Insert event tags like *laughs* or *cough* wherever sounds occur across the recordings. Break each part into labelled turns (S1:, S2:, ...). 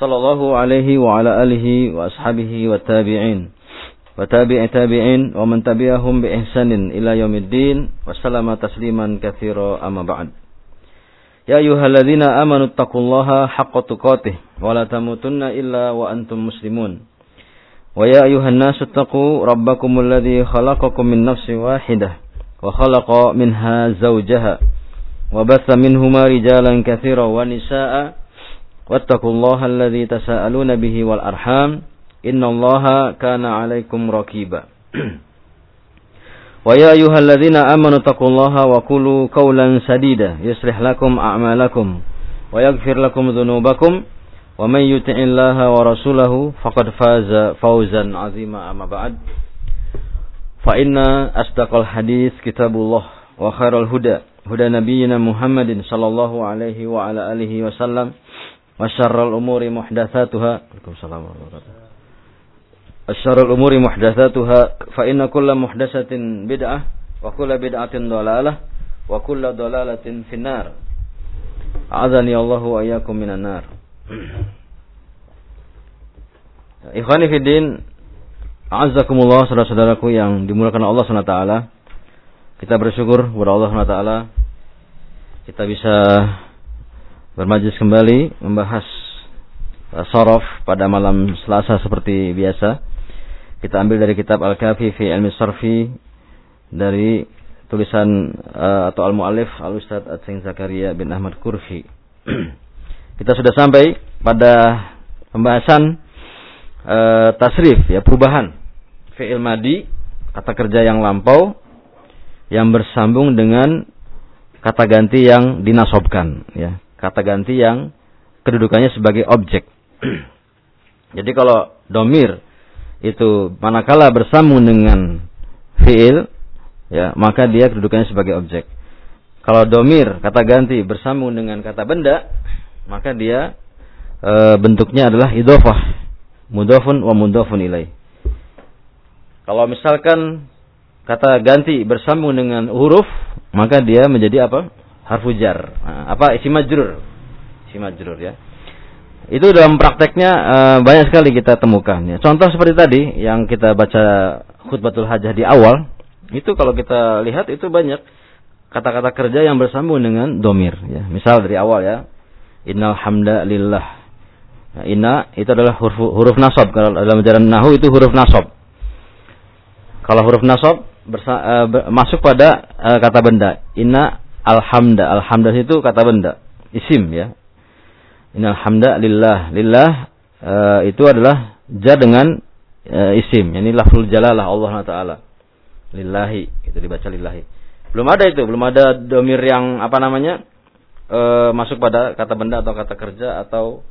S1: Sallallahu alaihi wa ala alihi wa ashabihi wa tabi'in wa tabi'i tabi'in wa man tabi'ahum bi ihsanin ila yaumiddin wa sallama tasliman katsira amma ba'd. Ya ayyuhalladzina amanu taqullaha haqqa tuqatih wa la tamutunna illa wa antum muslimun. ويا أيها الناس اتقوا ربكم الذي خلقكم من نفس واحدة وخلق منها wattaqullaha alladzi tasaaluna bihi wal arham. Innallaha kana 'alaikum raqiba. *clears throat* Wa ya ayyuhalladzina amanu taqullaha wa qulu qawlan sadida. Yuslih lakum a'malakum wa yaghfir lakum dhunubakum. Wa man yuti'illaha wa rasulahu faqad faza fawzan 'azima amma ba'd. Fa inna asdaqal hadis kitabullah wa khairal huda. Huda nabiyyina Muhammadin sallallahu alaihi wa ala alihi wasallam Wasyarrul umuri muhdatsatuha. Waalaikumsalam warahmatullahi umuri muhdatsatuha fa inna kulla muhdatsatin bid'ah wa kulla bid'atin dalalah wa kulla dalalatin finnar. Azani Allahu wa iyyakum minan nar. Ikhwani fi din, saudara-saudaraku yang dimuliakan Allah SWT Kita bersyukur kepada Allah SWT Kita bisa bermajlis kembali membahas uh, sorof pada malam Selasa seperti biasa. Kita ambil dari kitab Al-Kafi fi Ilmi Sarfi dari tulisan uh, atau Al-Mu'alif Al-Ustaz Atsing Zakaria bin Ahmad Kurfi. *clears throat* Kita sudah sampai pada pembahasan e, tasrif ya perubahan fi'il madi kata kerja yang lampau yang bersambung dengan kata ganti yang dinasobkan ya kata ganti yang kedudukannya sebagai objek. *clears throat* Jadi kalau domir itu manakala bersambung dengan fi'il ya maka dia kedudukannya sebagai objek. Kalau domir kata ganti bersambung dengan kata benda maka dia e, bentuknya adalah idofah mudofun wa mudofun ilai kalau misalkan kata ganti bersambung dengan huruf maka dia menjadi apa harfu jar nah, apa isi majrur isi majrur ya itu dalam prakteknya e, banyak sekali kita temukan ya contoh seperti tadi yang kita baca khutbatul hajah di awal itu kalau kita lihat itu banyak kata-kata kerja yang bersambung dengan domir ya misal dari awal ya Innal hamda lillah. Nah, inna itu adalah huruf, huruf nasab. Kalau dalam ajaran nahu itu huruf nasab. Kalau huruf nasab bersa, uh, ber, masuk pada uh, kata benda. Inna alhamda. Alhamda itu kata benda. Isim ya. Innal hamda lillah. Lillah uh, itu adalah ja dengan uh, isim. Ini lafzul jalalah Allah Taala. Lillahi. Itu dibaca lillahi. Belum ada itu. Belum ada domir yang apa namanya e, masuk pada kata benda atau kata kerja atau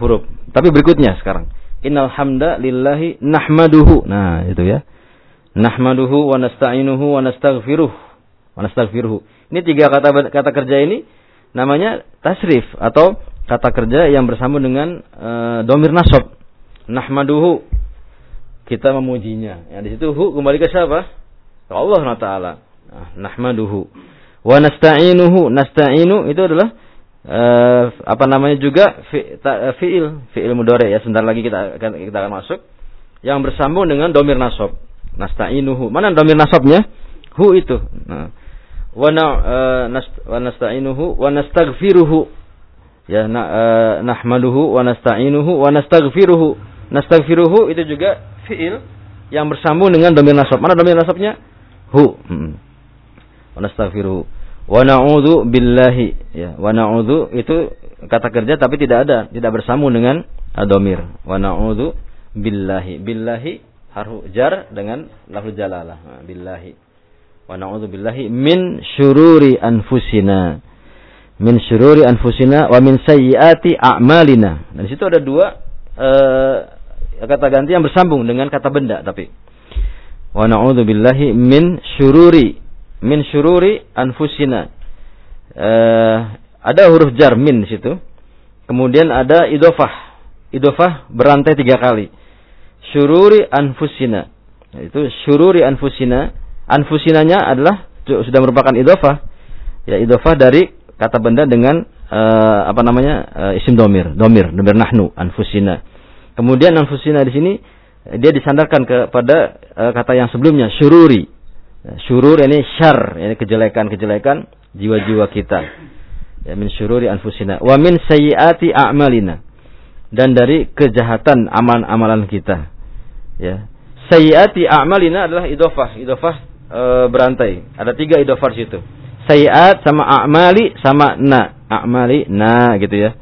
S1: huruf. Tapi berikutnya sekarang. Innal hamda lillahi nahmaduhu. Nah, itu ya. Nahmaduhu wa nasta'inuhu wa nastaghfiruh. Wa nastaghfiruhu. Ini tiga kata kata kerja ini namanya tasrif atau kata kerja yang bersambung dengan e, domir nasab. Nahmaduhu. Kita memujinya. Ya, di situ hu kembali ke siapa? Ke Allah Taala. Nah, nahmaduhu. Wa nasta'inuhu, nasta'inu itu adalah uh, apa namanya juga fi'il, fi'il mudhari ya. Sebentar lagi kita akan kita akan masuk yang bersambung dengan domir nasab. Nasta'inuhu. Mana domir nasabnya? Hu itu. Nah. Nast, wa nasta'inuhu wa nastaghfiruhu. Ya, na, uh, nahmaduhu wa nasta'inuhu wa nastaghfiruhu. Nastaghfiruhu itu juga fi'il yang bersambung dengan domir nasab. Mana domir nasabnya? Hu. Hmm wa nastaghfiruhu wa na'udzu billahi ya wa na'udzu itu kata kerja tapi tidak ada tidak bersambung dengan adomir wa na'udzu billahi billahi harfu jar dengan lafzul jalalah billahi wa na'udzu billahi min syururi anfusina. Min syururi anfusina wa min sayyiati a'malina. Dan di situ ada dua uh, kata ganti yang bersambung dengan kata benda tapi. Wa na'udzubillahi min syururi min syururi anfusina. Uh, ada huruf jar min di situ. Kemudian ada idofah idofah berantai tiga kali. Syururi anfusina. Itu syururi anfusina anfusinanya adalah sudah merupakan idofah ya idofah dari kata benda dengan uh, apa namanya uh, isim domir, domir, domir nahnu, anfusina. Kemudian anfusina di sini dia disandarkan kepada uh, kata yang sebelumnya syururi. Syurur ini syar, ini kejelekan-kejelekan jiwa-jiwa kita. Ya min syururi anfusina wa min sayyiati a'malina. Dan dari kejahatan amalan-amalan kita. Ya. Sayyiati a'malina adalah idofah, idofah e, berantai. Ada tiga idofah di situ sayiat sama a'mali sama na. A'mali na gitu ya.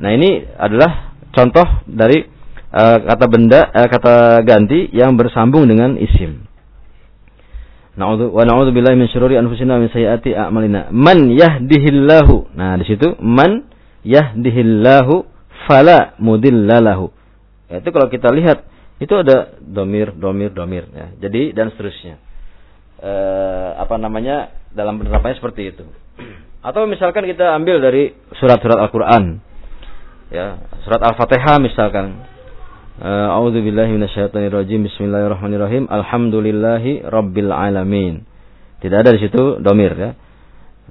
S1: Nah, ini adalah contoh dari uh, kata benda uh, kata ganti yang bersambung dengan isim. Na'udzu wa na'udzu billahi min syururi anfusina min sayyiati a'malina. Man yahdihillahu. Nah, di situ man yahdihillahu fala mudillalahu. Itu kalau kita lihat itu ada domir, domir, domir ya. Jadi dan seterusnya. Eh, apa namanya dalam penerapannya seperti itu. Atau misalkan kita ambil dari surat-surat Al-Qur'an. Ya, surat Al-Fatihah misalkan. Eh, A'udzubillahi minasyaitonirrajim. Bismillahirrahmanirrahim. Alhamdulillahi rabbil alamin. Tidak ada di situ domir ya.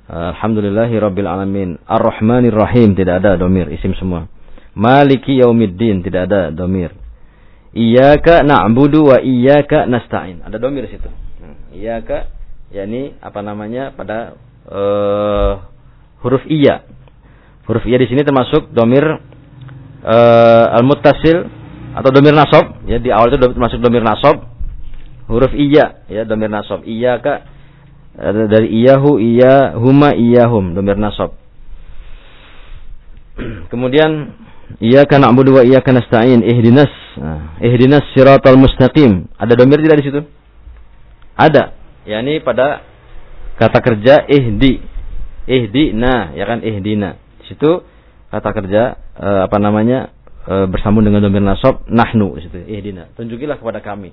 S1: Alhamdulillahi rabbil alamin. Ar-Rahmanir Rahim tidak ada domir isim semua. Maliki yaumiddin tidak ada domir. Iyyaka na'budu wa iyyaka nasta'in. Ada domir di situ. Iyyaka yakni apa namanya pada uh, huruf iya. Huruf iya di sini termasuk domir uh, al-muttasil atau domir nasab. Ya di awal itu termasuk domir nasab. Huruf iya ya domir nasab. Iya dari iyahu iya huma iyahum domir nasab. Kemudian iya kana abudu wa iya kana nasta'in. Ihdinas nah, ihdinas siratal mustaqim. Ada domir tidak di situ ada. Yakni pada kata kerja ihdi. Ihdina ya kan? Ihdina. Di situ kata kerja e, apa namanya e, bersambung dengan domir nasab nahnu di situ. Ihdina. Tunjukilah kepada kami.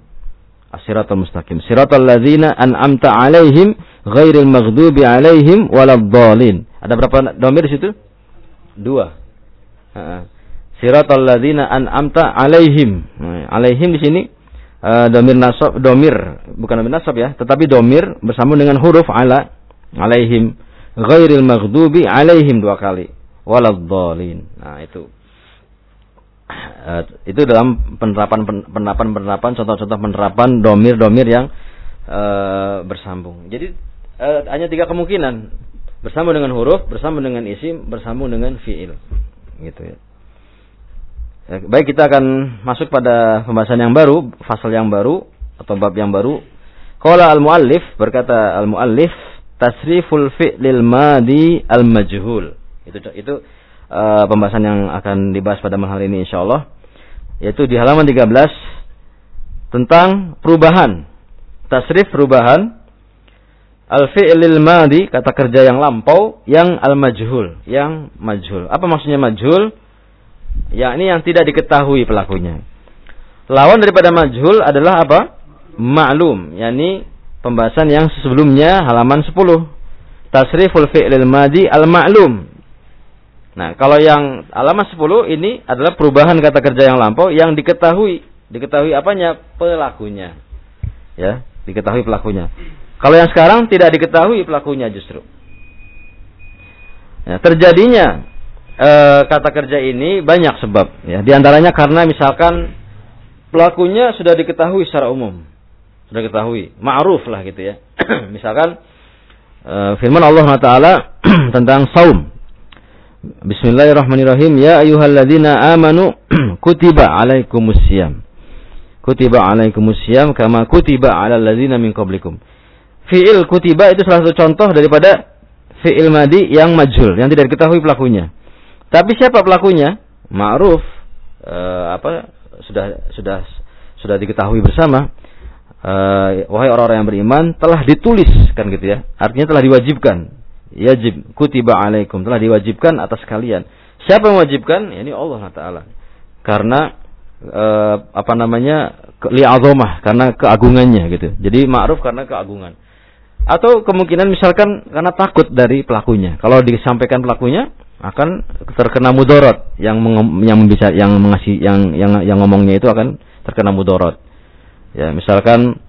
S1: As-siratal mustaqim. Siratal ladzina an'amta alaihim ghairil maghdubi alaihim waladdallin. Ada berapa domir di situ? Dua. Siratal ladzina an'amta alaihim. Nah, alaihim di sini uh, domir nasab domir bukan domir nasab ya tetapi domir bersambung dengan huruf ala alaihim ghairil maghdubi alaihim dua kali waladhdallin nah itu. Uh, itu dalam penerapan penerapan penerapan contoh-contoh penerapan domir-domir yang uh, bersambung. Jadi uh, hanya tiga kemungkinan. Bersambung dengan huruf bersambung dengan isim bersambung dengan fiil. Gitu Ya, baik kita akan masuk pada pembahasan yang baru, fasal yang baru atau bab yang baru. Qala al-muallif berkata al-muallif tasriful fi'lil madi al-majhul. Itu itu uh, pembahasan yang akan dibahas pada malam hari ini insyaallah yaitu di halaman 13 tentang perubahan tasrif perubahan al-fi'lil madi kata kerja yang lampau yang al-majhul yang majhul. Apa maksudnya majhul? Yakni yang tidak diketahui pelakunya. Lawan daripada majhul adalah apa? Ma'lum, yakni pembahasan yang sebelumnya halaman 10. Tasriful fi'lil madi al-ma'lum. Nah, kalau yang halaman 10 ini adalah perubahan kata kerja yang lampau yang diketahui. Diketahui apanya? Pelakunya. Ya, diketahui pelakunya. Kalau yang sekarang tidak diketahui pelakunya justru. Ya, terjadinya e, kata kerja ini banyak sebab ya. Di antaranya karena misalkan pelakunya sudah diketahui secara umum. Sudah diketahui, ma'ruf lah gitu ya. *clears throat* misalkan e, firman Allah taala *clears throat* tentang saum. Bismillahirrahmanirrahim. Ya ayyuhalladzina amanu *clears throat* kutiba alaikumusiyam. Kutiba alaikumusiyam kama kutiba alal ladzina min qablikum. Fi'il kutiba itu salah satu contoh daripada fi'il madi yang majhul, yang tidak diketahui pelakunya. Tapi siapa pelakunya? Ma'ruf e, apa sudah sudah sudah diketahui bersama. E, wahai orang-orang yang beriman telah ditulis kan gitu ya. Artinya telah diwajibkan. Yajib kutiba alaikum telah diwajibkan atas kalian. Siapa mewajibkan? Ya, ini Allah Taala. karena uh, apa namanya li'azamah karena keagungannya gitu. Jadi ma'ruf karena keagungan. Atau kemungkinan misalkan karena takut dari pelakunya. Kalau disampaikan pelakunya akan terkena mudorot yang yang bisa yang mengasih yang yang yang ngomongnya itu akan terkena mudorot. Ya, misalkan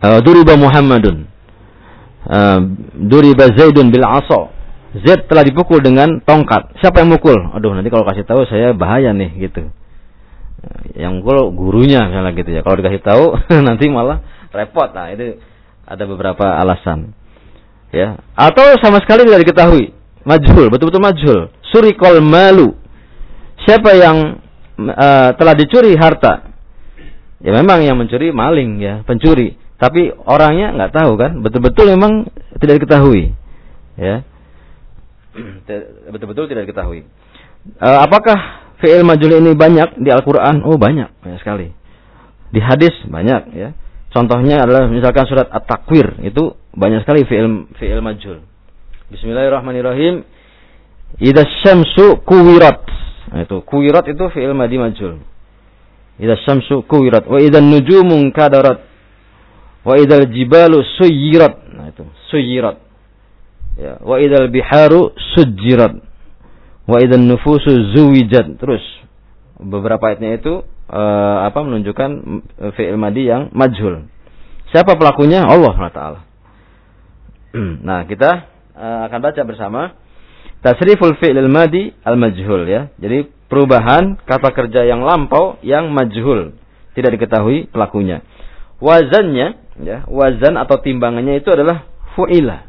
S1: uh, duriba Muhammadun. Uh, duriba Zaidun bil aso. Zaid telah dipukul dengan tongkat. Siapa yang mukul? Aduh, nanti kalau kasih tahu saya bahaya nih gitu. Yang mukul gurunya misalnya gitu ya. Kalau dikasih tahu *laughs* nanti malah repot. Nah, itu ada beberapa alasan. Ya, atau sama sekali tidak diketahui. Majhul, betul-betul majhul. Surikol malu. Siapa yang uh, telah dicuri harta? Ya memang yang mencuri maling ya, pencuri. Tapi orangnya nggak tahu kan, betul-betul memang tidak diketahui. Ya. Betul-betul tidak diketahui. Uh, apakah fi'il majhul ini banyak di Al-Qur'an? Oh, banyak, banyak sekali. Di hadis banyak ya. Contohnya adalah misalkan surat At-Takwir itu banyak sekali fi'il fi'il majhul. Bismillahirrahmanirrahim. Idza syamsu kuwirat. Nah, itu kuwirat itu fi'il madi majhul. Idza syamsu kuwirat wa idzan nujumu kadarat wa idzal jibalu suyirat. Nah itu suyirat. Ya, wa idzal biharu sujirat. Wa idzan nufusu zuwijat. Terus beberapa ayatnya itu uh, apa menunjukkan eh, fi'il madi yang majhul. Siapa pelakunya? Allah Taala. *clears throat* nah, kita uh, akan baca bersama tasriful fi'il madi al majhul ya. Jadi perubahan kata kerja yang lampau yang majhul, tidak diketahui pelakunya. Wazannya ya, wazan atau timbangannya itu adalah fu'ila.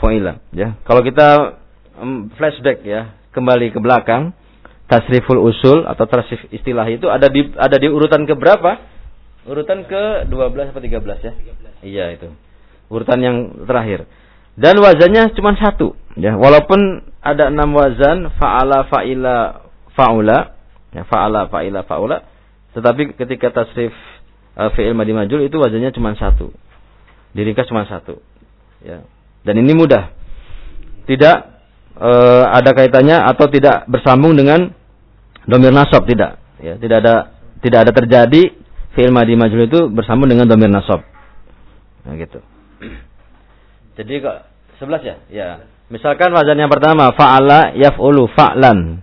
S1: Fu'ila ya. Kalau kita um, flashback ya, kembali ke belakang, tasriful usul atau tasrif istilah itu ada di ada di urutan ke berapa? Urutan ke 12 atau 13 ya? 13. Iya itu. Urutan yang terakhir. Dan wazannya cuma satu, ya. Walaupun ada enam wazan fa'ala fa'ila fa'ula, ya fa'ala fa'ila fa'ula, tetapi ketika tasrif uh, fi'il madi majul itu wazannya cuma satu. Diringkas cuma satu. Ya. Dan ini mudah. Tidak uh, ada kaitannya atau tidak bersambung dengan domir nasab tidak ya tidak ada tidak ada terjadi fi'il madi majhul itu bersambung dengan domir nasab nah gitu jadi kok sebelas ya? Ya. Misalkan wazan yang pertama fa'ala yaf'ulu fa'lan.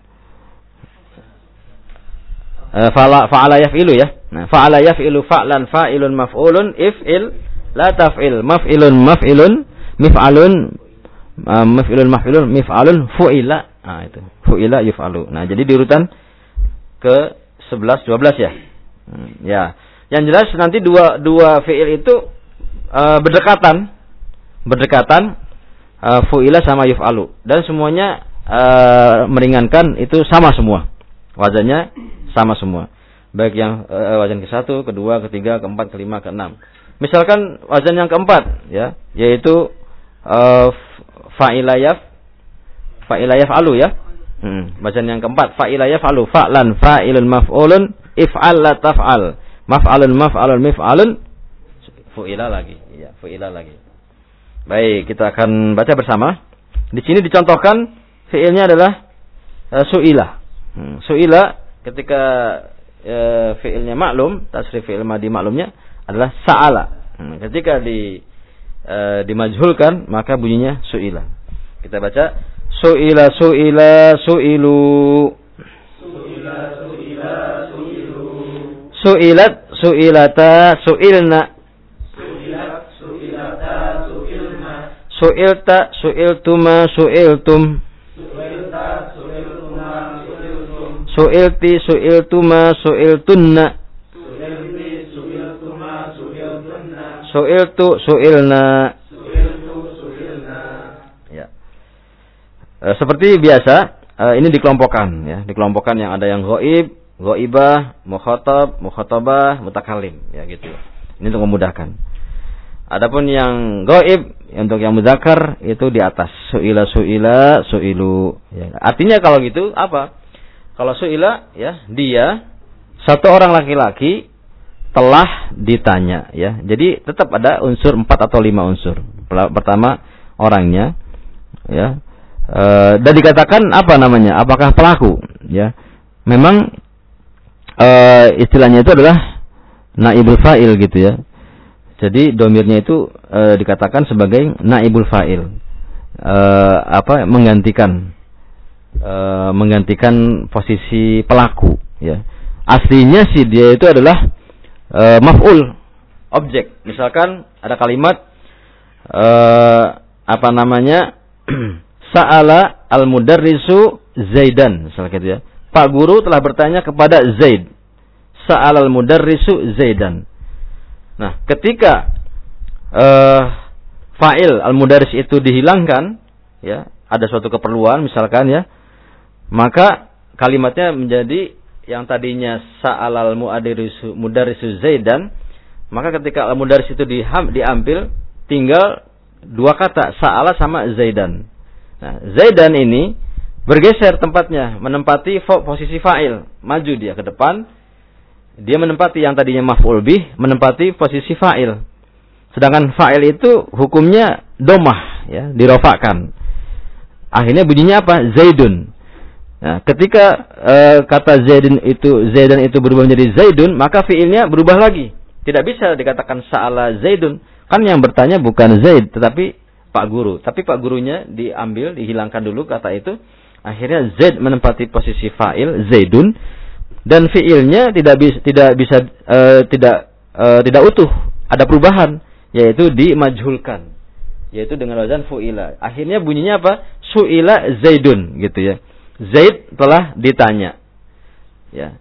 S1: Uh, fa'ala fa'ala yaf'ilu ya. Nah fa'ala yaf'ilu fa'lan fa'ilun maf'ulun if'il la taf'il. Maf'ilun maf'ilun mif'alun uh, maf'ilun maf'ilun mif'alun fu'ila. Nah itu. Fu'ila yuf'alu. Nah jadi di urutan ke 11 12 ya. Hmm, ya. Yang jelas nanti dua dua fiil itu uh, berdekatan. Berdekatan uh, fuila sama yuf'alu dan semuanya uh, meringankan itu sama semua. Wazannya sama semua. Baik yang uh, wazan ke satu, kedua, ketiga, keempat, kelima, keenam. Misalkan wazan yang keempat, ya, yaitu uh, fa'ilayaf, fa'ilayaf alu ya, Hmm, bacaan yang keempat, fa'ila yaf'alu fa'lan fa'ilun maf'ulun if'al la taf'al. Maf'alun maf'alun mif'alun fu'ila lagi. Iya, fu'ila lagi. Baik, kita akan baca bersama. Di sini dicontohkan fi'ilnya adalah uh, su'ila. Hmm, su'ila ketika uh, fi'ilnya maklum, tasrif fi'il madi maklumnya adalah sa'ala. Hmm, ketika di uh, dimajhulkan maka bunyinya su'ila. Kita baca Su'ila su'ila su'ilu. Su'ila su'ila su'ilu. Su'ilat su'ilata su'ilna. Su'ilta su'iltuma su'iltum. Su'ilta su'iltuma su'iltum. Su'ilti su'iltuma su'iltunna. Su'ilti su'iltuma su'iltunna. Su'iltu su'ilna. E, seperti biasa, e, ini dikelompokkan ya, dikelompokkan yang ada yang goib, goibah, mukhatab, mukhatabah, mutakalim, ya gitu. Ini untuk memudahkan. Adapun yang goib untuk yang mudakar itu di atas suila suila suilu. Ya. Artinya kalau gitu apa? Kalau suila ya dia satu orang laki-laki telah ditanya ya. Jadi tetap ada unsur empat atau lima unsur. Pertama orangnya ya e, dan dikatakan apa namanya? Apakah pelaku? Ya, memang uh, istilahnya itu adalah naibul fa'il gitu ya. Jadi domirnya itu uh, dikatakan sebagai naibul fa'il. Uh, apa menggantikan uh, menggantikan posisi pelaku ya. Aslinya sih dia itu adalah uh, maf'ul objek. Misalkan ada kalimat uh, apa namanya *clears throat* Sa'ala al-mudarrisu Zaidan misalnya gitu ya. Pak guru telah bertanya kepada Zaid. Sa'ala al-mudarrisu Zaidan. Nah, ketika uh, fa'il al-mudarris itu dihilangkan, ya, ada suatu keperluan misalkan ya, maka kalimatnya menjadi yang tadinya sa'ala al-mudarrisu mudarrisu Zaidan, maka ketika al-mudarris itu diambil tinggal dua kata sa'ala sama Zaidan. Nah, Zaidan ini bergeser tempatnya, menempati posisi fa'il, maju dia ke depan. Dia menempati yang tadinya maf'ul bih, menempati posisi fa'il. Sedangkan fa'il itu hukumnya domah, ya, dirofakkan. Akhirnya bunyinya apa? Zaidun. Nah, ketika e, kata Zaidun itu Zaidan itu berubah menjadi Zaidun, maka fiilnya berubah lagi. Tidak bisa dikatakan sa'ala Zaidun. Kan yang bertanya bukan Zaid, tetapi Pak Guru. Tapi Pak Gurunya diambil, dihilangkan dulu kata itu. Akhirnya Z menempati posisi fa'il Zaidun dan fiilnya tidak bisa tidak bisa uh, tidak uh, tidak utuh, ada perubahan yaitu dimajhulkan. Yaitu dengan wazan fu'ila. Akhirnya bunyinya apa? Su'ila Zaidun gitu ya. Zaid telah ditanya. Ya.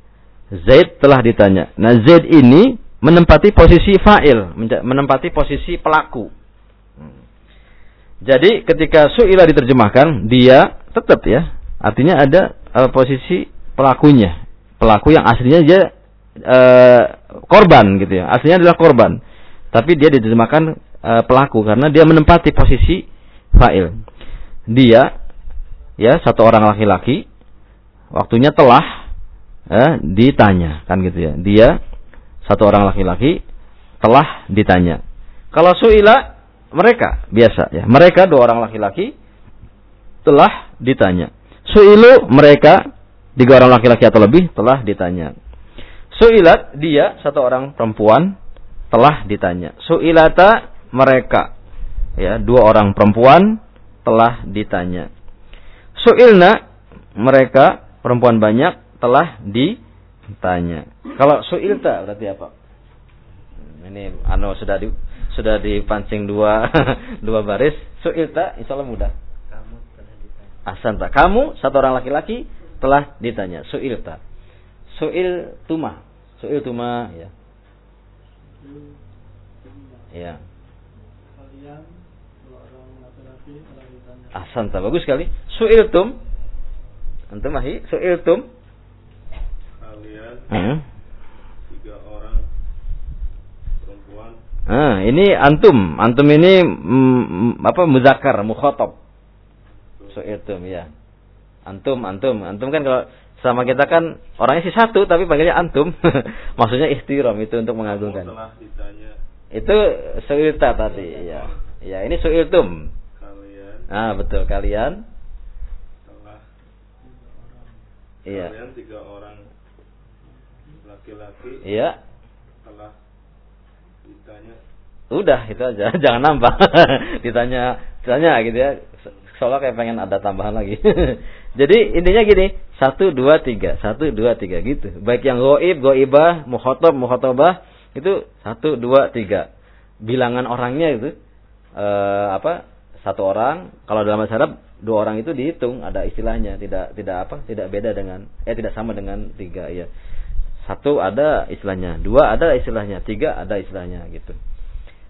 S1: Zaid telah ditanya. Nah, Zaid ini menempati posisi fa'il, menempati posisi pelaku. Jadi ketika su'ila diterjemahkan, dia tetap ya. Artinya ada uh, posisi pelakunya. Pelaku yang aslinya dia uh, korban gitu ya. Aslinya adalah korban. Tapi dia diterjemahkan uh, pelaku karena dia menempati posisi fa'il. Dia ya satu orang laki-laki waktunya telah eh, ditanya kan gitu ya. Dia satu orang laki-laki telah ditanya. Kalau su'ila mereka biasa ya. Mereka dua orang laki-laki telah ditanya. Su'ilu mereka tiga orang laki-laki atau lebih telah ditanya. Su'ilat dia satu orang perempuan telah ditanya. Su'ilata mereka ya dua orang perempuan telah ditanya. Su'ilna mereka perempuan banyak telah ditanya. Kalau su'ilta berarti apa? Ini anu sudah di sudah dipancing dua *laughs* dua baris, su'ilta insyaallah mudah. Kamu telah ditanya. Asanta. Kamu satu orang laki-laki telah ditanya. Su'ilta. Su'il tuma. Su'il tuma ya. Ya. Asanta bagus sekali. Su'iltum. Antum ahi, su'iltum. Kalian. Hmm. Nah, ini antum, antum ini mm, apa muzakar, mukhatab. So itu ya. Antum, antum, antum kan kalau sama kita kan orangnya sih satu tapi panggilnya antum. *laughs* Maksudnya ikhtiram itu untuk mengagungkan. Itu suilta tadi ya. Ya, ini suiltum. Kalian. Ah, betul kalian. Telah Iya. Kalian tiga orang laki-laki. Iya Ditanya. Udah itu aja, *laughs* jangan nambah. *laughs* ditanya, ditanya gitu ya. Soalnya kayak pengen ada tambahan lagi. *laughs* Jadi intinya gini, satu dua tiga, satu dua tiga gitu. Baik yang goib, goibah, muhotob, muhotobah itu satu dua tiga. Bilangan orangnya itu eh, apa? Satu orang. Kalau dalam bahasa Arab dua orang itu dihitung, ada istilahnya, tidak tidak apa? Tidak beda dengan, eh tidak sama dengan tiga ya. Satu ada istilahnya, dua ada istilahnya, tiga ada istilahnya gitu.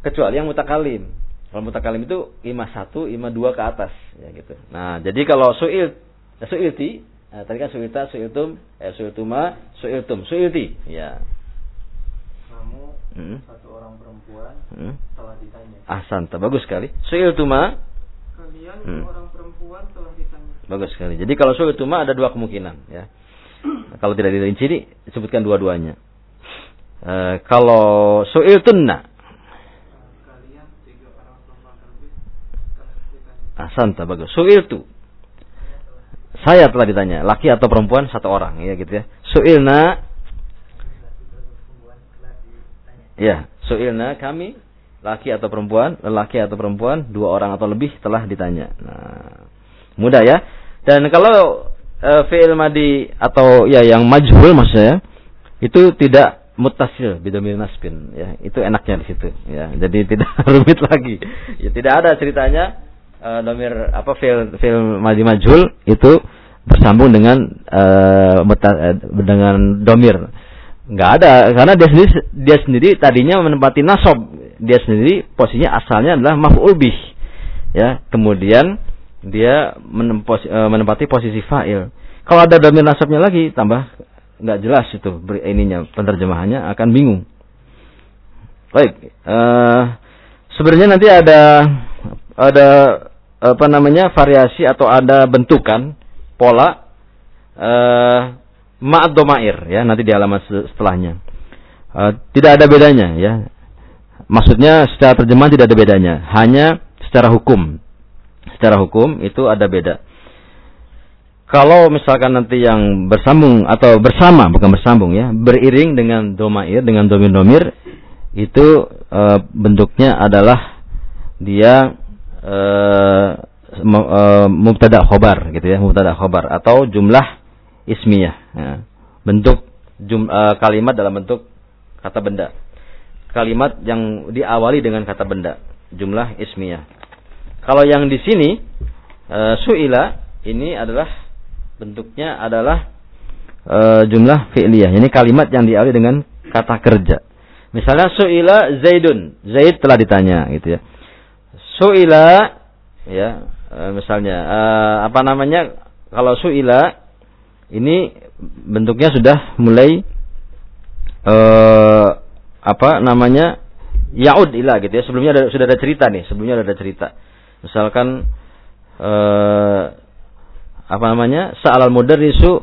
S1: Kecuali yang mutakalim. Kalau mutakalim itu ima satu, ima dua ke atas, ya gitu. Nah, jadi kalau suil, ya suilti, nah, tadi kan suilta, suiltum, eh suiltuma, suiltum, suilti, ya.
S2: Kamu hmm. satu orang perempuan hmm. telah ditanya.
S1: Ahsan, bagus sekali. Suiltuma.
S2: Kalian hmm. orang perempuan telah ditanya.
S1: Bagus sekali. Jadi kalau suiltuma ada dua kemungkinan, ya. Kalau tidak dirinci disebutkan dua-duanya. E, kalau soil Asanta bagus. Soil tu. Saya telah ditanya, laki atau perempuan satu orang, ya gitu ya. Suilna Ya, su'ilna kami laki atau perempuan, lelaki atau perempuan, dua orang atau lebih telah ditanya. Nah, mudah ya. Dan kalau e, fi'il madi atau ya yang majhul maksudnya itu tidak mutasil bidomir nasbin ya itu enaknya di situ ya jadi tidak *laughs* rumit lagi ya tidak ada ceritanya e, domir apa fi'il fi'il madi majhul itu bersambung dengan e, dengan domir nggak ada karena dia sendiri dia sendiri tadinya menempati nasob dia sendiri posisinya asalnya adalah maf'ul bih ya kemudian dia menempati posisi fa'il. Kalau ada damir nasabnya lagi tambah nggak jelas itu ininya penerjemahannya akan bingung. Baik, uh, sebenarnya nanti ada ada apa namanya variasi atau ada bentukan pola uh, ma'ad domair ya nanti di halaman setelahnya. Uh, tidak ada bedanya ya. Maksudnya secara terjemahan tidak ada bedanya, hanya secara hukum secara hukum itu ada beda. Kalau misalkan nanti yang bersambung atau bersama bukan bersambung ya, beriring dengan domair dengan domir-domir itu e, bentuknya adalah dia e, mubtada khobar gitu ya, mubtada khobar atau jumlah ismiyah. Ya. Bentuk jum, e, kalimat dalam bentuk kata benda. Kalimat yang diawali dengan kata benda, jumlah ismiyah. Kalau yang di sini e, suila ini adalah bentuknya adalah e, jumlah fi'liyah. Ini kalimat yang diawali dengan kata kerja. Misalnya suila Zaidun, Zaid telah ditanya gitu ya. Suila ya e, misalnya e, apa namanya kalau suila ini bentuknya sudah mulai e, apa namanya yaud ila gitu ya. Sebelumnya ada, sudah ada cerita nih, sebelumnya ada cerita. Misalkan eh, apa namanya? Sa'al mudarrisu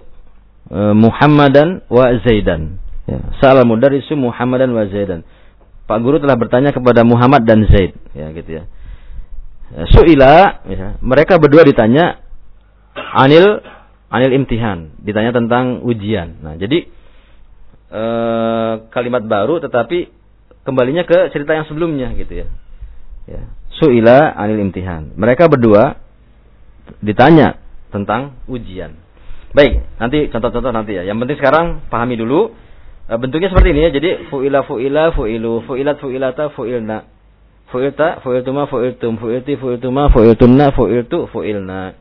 S1: eh, Muhammadan wa Zaidan. Ya, Sa'al mudarrisu Muhammadan wa Zaidan. Pak guru telah bertanya kepada Muhammad dan Zaid, ya gitu ya. Ya suila, ya, mereka berdua ditanya anil anil imtihan, ditanya tentang ujian. Nah, jadi e, kalimat baru tetapi kembalinya ke cerita yang sebelumnya gitu ya. Ya suila anil imtihan. Mereka berdua ditanya tentang ujian. Baik, nanti contoh-contoh nanti ya. Yang penting sekarang pahami dulu e, bentuknya seperti ini ya. Jadi fuila fuila fuilu fuilat fuilata fuilna. Fuilta fuiltuma fuiltum fuilti fuiltuma fuiltunna fuiltu fuilna.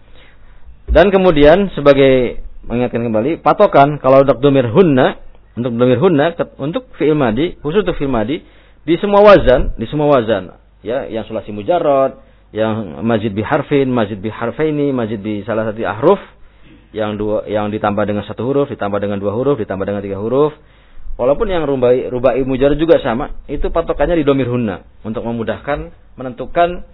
S1: Dan kemudian sebagai mengingatkan kembali patokan kalau untuk domir hunna untuk domir hunna untuk fi'il madi khusus untuk fi'il madi di semua wazan di semua wazan ya yang sulasi mujarrad yang majid biharfin majid biharfaini majid bi salah satu ahruf yang dua yang ditambah dengan satu huruf ditambah dengan dua huruf ditambah dengan tiga huruf walaupun yang rubai rubai mujarrad juga sama itu patokannya di domir hunna untuk memudahkan menentukan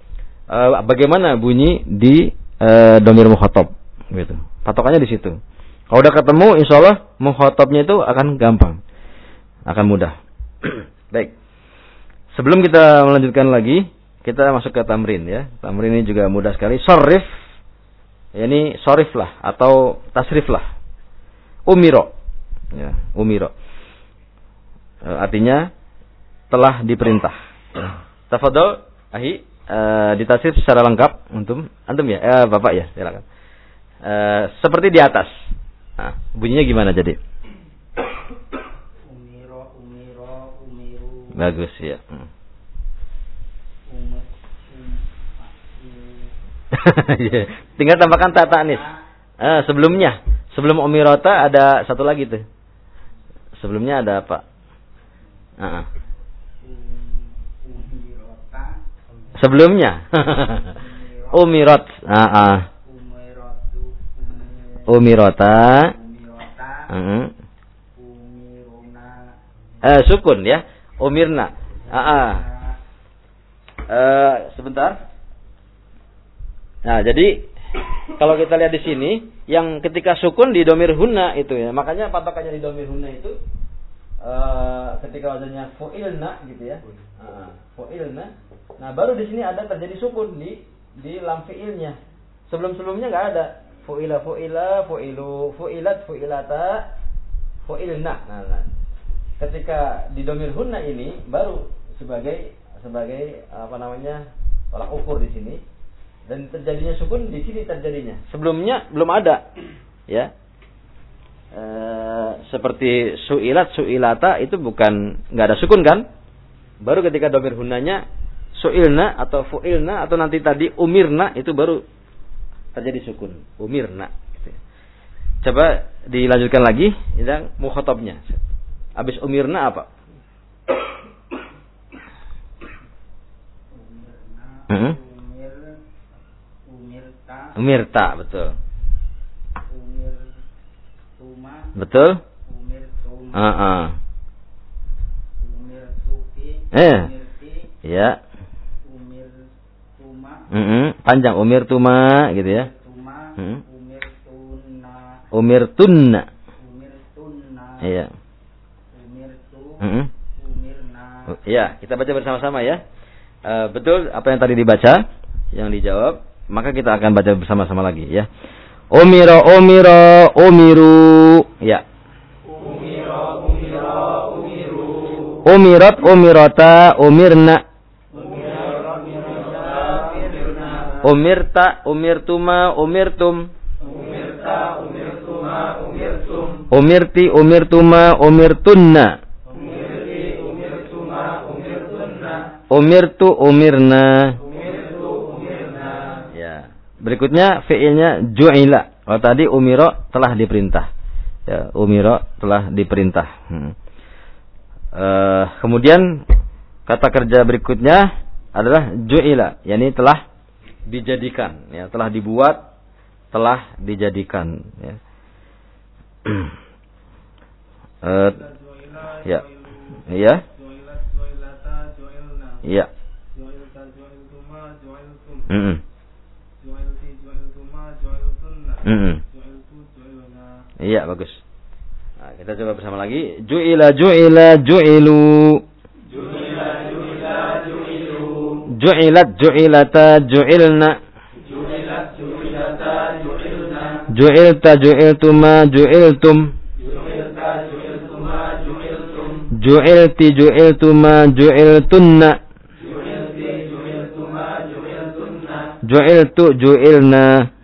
S1: uh, bagaimana bunyi di uh, domir mukhatab gitu patokannya di situ kalau udah ketemu insya Allah mukhatabnya itu akan gampang akan mudah *clears throat* baik Sebelum kita melanjutkan lagi, kita masuk ke tamrin ya. Tamrin ini juga mudah sekali. Sorif, ya ini sorif lah atau tasrif lah. Umiro, ya, umiro. E, artinya telah diperintah. Tafadol, ahi, e, ditasrif secara lengkap untuk antum ya, eh, bapak ya, silakan. E, seperti di atas. Nah, bunyinya gimana jadi? Bagus ya. Hmm. *laughs* Iya. Tinggal tambahkan tata nis. Eh, sebelumnya, sebelum umirota ada satu lagi tuh. Sebelumnya ada apa? Uh -uh. Sebelumnya. Umirot. Uh -uh. Umirota. Uh -uh. Sukun ya. Umirna. Ah, uh, uh, sebentar. Nah, jadi kalau kita lihat di sini, yang ketika sukun di domir hunna itu ya, makanya patokannya di domir hunna itu uh, ketika wajahnya fuilna gitu ya, uh, fuilna. Nah, baru di sini ada terjadi sukun di di lam fiilnya. Sebelum-sebelumnya nggak ada. Fuila fuila fuilu fuilat fuilata fuilna. Nah, nah. ketika di domir hunna ini baru sebagai sebagai apa namanya tolak ukur di sini dan terjadinya sukun di sini terjadinya. Sebelumnya belum ada, ya. E, seperti suilat suilata itu bukan nggak ada sukun kan? Baru ketika domir hunanya suilna atau fuilna atau nanti tadi umirna itu baru terjadi sukun umirna. Gitu. Coba dilanjutkan lagi, yang mukhatabnya. Habis umirna apa?
S2: Umirna, umir, umirta, umirta
S1: betul.
S2: Umir tuma,
S1: betul. Uh -uh. eh. ya.
S2: Umir tuma,
S1: mm -hmm. panjang umir tuma gitu ya.
S2: Tuma,
S1: mm.
S2: umir tunna,
S1: umir tunna.
S2: Umir tunna,
S1: iya.
S2: Umir tu,
S1: mm -hmm.
S2: umirna.
S1: Ya, kita baca bersama-sama ya. Uh, betul apa yang tadi dibaca, yang dijawab, maka kita akan baca bersama-sama lagi ya. Umiro umiro umiru ya. Umirat umirata umirna. Umirta umirtuma umirtum.
S2: Umirta umirtuma umirtum.
S1: Umirti umirtuma umirtunna. Umirtu umirna.
S2: Umirtu umirna.
S1: Ya. Berikutnya fiilnya ju'ila. Kalau tadi umiro telah diperintah. Ya, umiro telah diperintah. Hmm. Uh, kemudian kata kerja berikutnya adalah ju'ila, yakni telah dijadikan, ya, telah dibuat, telah dijadikan, ya. uh, *clears throat* ya. Ya. -mm. Mm -mm. Iya bagus. Nah, kita coba bersama lagi. Ju'ila ju'ila ju'ilu.
S2: Ju'ila ju'ila ju'ilu.
S1: Ju'ilat ju'ilata ju'ilna.
S2: Ju'ilat ju'ilata ju'ilna.
S1: Ju'ilta ju'iltuma ju'iltum.
S2: Ju'ilta ju'iltuma ju'iltum.
S1: Ju'ilti ju'iltuma ju'iltunna.
S2: Ju'ilti ju'iltuma ju'iltunna.
S1: Ju'iltu ju'ilna.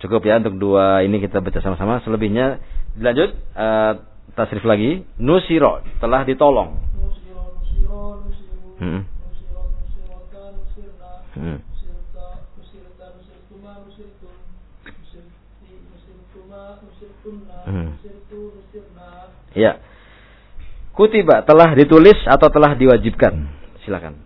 S1: Cukup ya untuk dua ini kita baca sama-sama. Selebihnya dilanjut uh, tasrif lagi. Nusiro telah ditolong.
S3: Nusiro, nusiro, nusiru.
S1: Hmm.
S3: Nusiro, nusirota, nusirna.
S1: Hmm.
S3: Nusirta, nusirta, nusirtuma, nusirtum. Nusirti, nusirtuma, nusirtunna.
S1: Hmm.
S3: Nusirtu, nusirna.
S1: Ya. Kutiba telah ditulis atau telah diwajibkan. Silakan.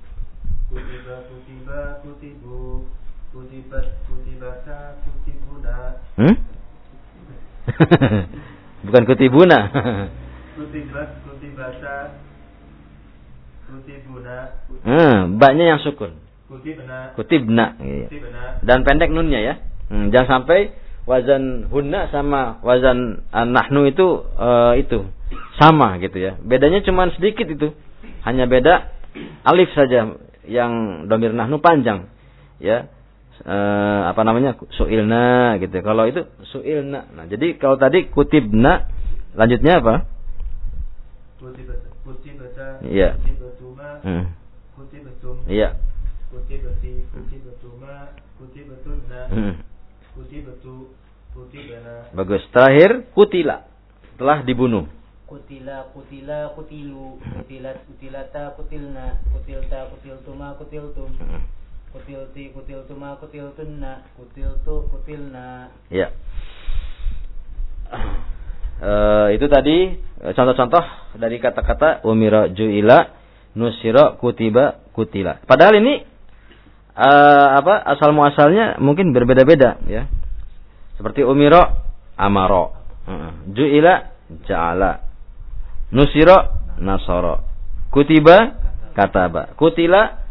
S2: Kutiba kutiba kutibu. Kutibat kutibata kutibuna.
S1: Hmm? *laughs* Bukan kutibuna. *laughs*
S2: Kutibat kutibata kutibuna.
S1: hmm, baknya yang sukun.
S2: Kutibna.
S1: Kutibna. Iya.
S2: Kutibna.
S1: Dan pendek nunnya ya. Hmm, jangan sampai wazan hunna sama wazan nahnu itu uh, itu sama gitu ya. Bedanya cuma sedikit itu. Hanya beda alif saja yang domir nahnu panjang. Ya. Eh, apa namanya? suilna gitu. Kalau itu suilna. Nah, jadi kalau tadi kutibna lanjutnya apa?
S2: Kutibata. Kutibata.
S1: Iya.
S2: Kutibatuma.
S1: Hmm.
S2: Kutibatum.
S1: Iya.
S2: Kutibati. Kutibatuma. Kutibatunna.
S1: Hmm.
S2: Kutibatu. Kutibana.
S1: Bagus. Terakhir kutila. Telah dibunuh.
S4: Kutila, kutila, kutilu, kutilat, kutilata, kutilna, kutilta, kutiltuma, kutiltum, kutilti, kutiltuma, kutiltunna, kutiltu, kutilna.
S1: Ya. Eh, itu tadi eh, contoh-contoh dari kata-kata umira juila, nusira kutiba kutila. Padahal ini eh, apa asal muasalnya mungkin berbeda-beda ya. Seperti umira amaro, juila ja'ala, nusira nasara, kutiba kataba, kutila